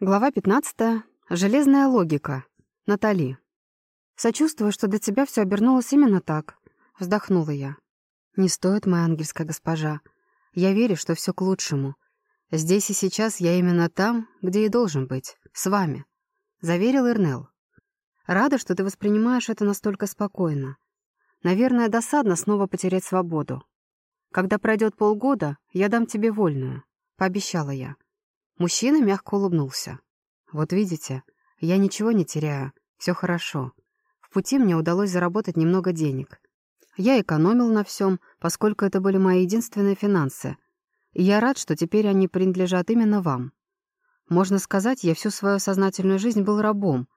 Глава 15. Железная логика. Натали. «Сочувствую, что для тебя все обернулось именно так», — вздохнула я. «Не стоит, моя ангельская госпожа. Я верю, что все к лучшему. Здесь и сейчас я именно там, где и должен быть, с вами», — заверил Ирнел. «Рада, что ты воспринимаешь это настолько спокойно. Наверное, досадно снова потерять свободу. Когда пройдет полгода, я дам тебе вольную», — пообещала я. Мужчина мягко улыбнулся. «Вот видите, я ничего не теряю, все хорошо. В пути мне удалось заработать немного денег. Я экономил на всем, поскольку это были мои единственные финансы. И я рад, что теперь они принадлежат именно вам. Можно сказать, я всю свою сознательную жизнь был рабом,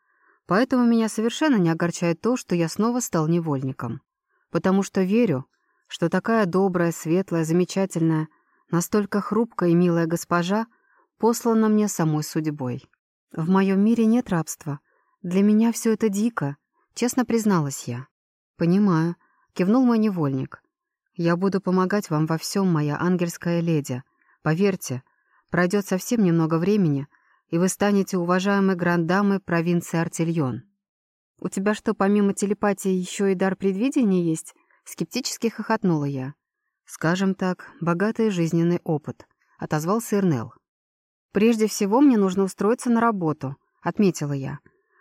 поэтому меня совершенно не огорчает то, что я снова стал невольником. Потому что верю, что такая добрая, светлая, замечательная, настолько хрупкая и милая госпожа — послана мне самой судьбой. В моем мире нет рабства. Для меня все это дико, честно призналась я. Понимаю, кивнул мой невольник. Я буду помогать вам во всем, моя ангельская леди. Поверьте, пройдет совсем немного времени, и вы станете уважаемой грандамой провинции Артильон. «У тебя что, помимо телепатии, еще и дар предвидения есть?» Скептически хохотнула я. «Скажем так, богатый жизненный опыт», — отозвался Ирнел. «Прежде всего мне нужно устроиться на работу», — отметила я.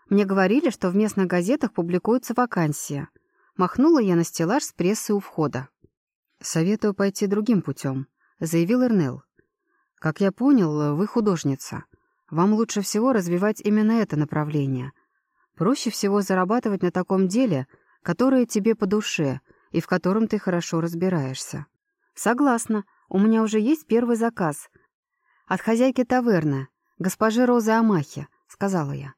«Мне говорили, что в местных газетах публикуется вакансия». Махнула я на стеллаж с прессой у входа. «Советую пойти другим путем», — заявил Эрнел. «Как я понял, вы художница. Вам лучше всего развивать именно это направление. Проще всего зарабатывать на таком деле, которое тебе по душе и в котором ты хорошо разбираешься». «Согласна. У меня уже есть первый заказ — «От хозяйки таверны, госпожи Розы Амахи», — сказала я.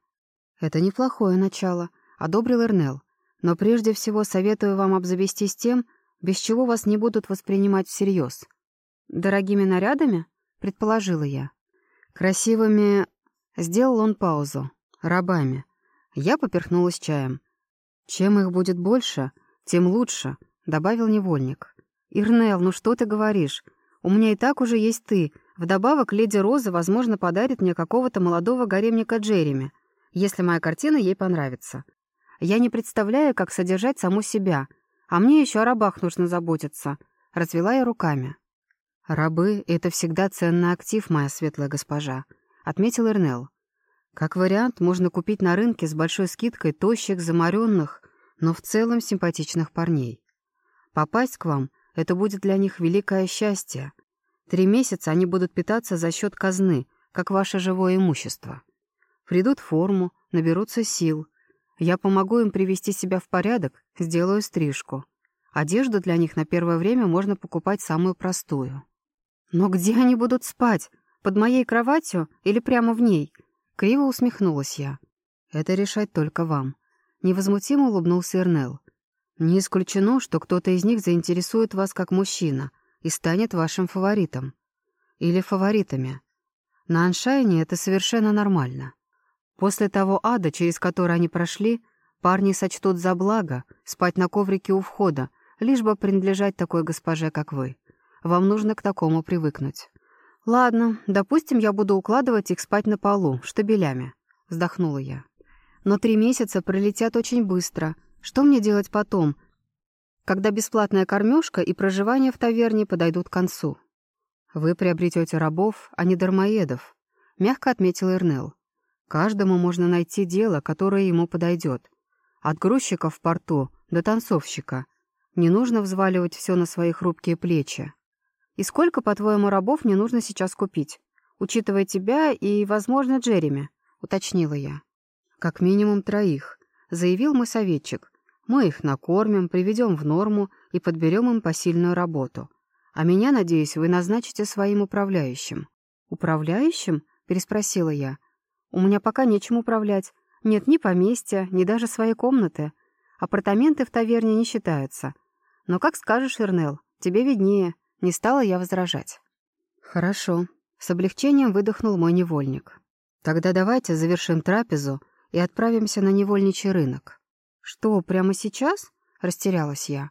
«Это неплохое начало», — одобрил Эрнел. «Но прежде всего советую вам обзавестись тем, без чего вас не будут воспринимать всерьез». «Дорогими нарядами?» — предположила я. «Красивыми...» — сделал он паузу. «Рабами». Я поперхнулась чаем. «Чем их будет больше, тем лучше», — добавил невольник. «Ирнел, ну что ты говоришь? У меня и так уже есть ты, Вдобавок, леди Роза, возможно, подарит мне какого-то молодого гаремника Джереми, если моя картина ей понравится. Я не представляю, как содержать саму себя, а мне еще о рабах нужно заботиться. Развела я руками. «Рабы — это всегда ценный актив, моя светлая госпожа», — отметил Эрнел. «Как вариант, можно купить на рынке с большой скидкой тощих, заморенных, но в целом симпатичных парней. Попасть к вам — это будет для них великое счастье, Три месяца они будут питаться за счет казны, как ваше живое имущество. Придут в форму, наберутся сил. Я помогу им привести себя в порядок, сделаю стрижку. Одежду для них на первое время можно покупать самую простую. Но где они будут спать? Под моей кроватью или прямо в ней? Криво усмехнулась я. Это решать только вам. Невозмутимо улыбнулся Эрнел. Не исключено, что кто-то из них заинтересует вас как мужчина, и станет вашим фаворитом. Или фаворитами. На Аншайне это совершенно нормально. После того ада, через который они прошли, парни сочтут за благо спать на коврике у входа, лишь бы принадлежать такой госпоже, как вы. Вам нужно к такому привыкнуть. «Ладно, допустим, я буду укладывать их спать на полу, штабелями», — вздохнула я. «Но три месяца пролетят очень быстро. Что мне делать потом, когда бесплатная кормежка и проживание в таверне подойдут к концу. «Вы приобретете рабов, а не дармоедов», — мягко отметил Эрнел. «Каждому можно найти дело, которое ему подойдет. От грузчика в порту до танцовщика. Не нужно взваливать все на свои хрупкие плечи. И сколько, по-твоему, рабов мне нужно сейчас купить? Учитывая тебя и, возможно, Джереми», — уточнила я. «Как минимум троих», — заявил мой советчик — мы их накормим, приведем в норму и подберем им посильную работу. А меня, надеюсь, вы назначите своим управляющим». «Управляющим?» — переспросила я. «У меня пока нечем управлять. Нет ни поместья, ни даже своей комнаты. Апартаменты в таверне не считаются. Но как скажешь, Эрнел, тебе виднее. Не стала я возражать». «Хорошо». С облегчением выдохнул мой невольник. «Тогда давайте завершим трапезу и отправимся на невольничий рынок». «Что, прямо сейчас?» — растерялась я.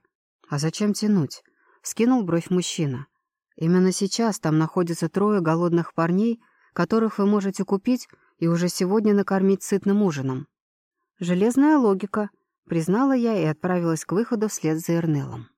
«А зачем тянуть?» — скинул бровь мужчина. «Именно сейчас там находятся трое голодных парней, которых вы можете купить и уже сегодня накормить сытным ужином. Железная логика, признала я и отправилась к выходу вслед за Эрнелом.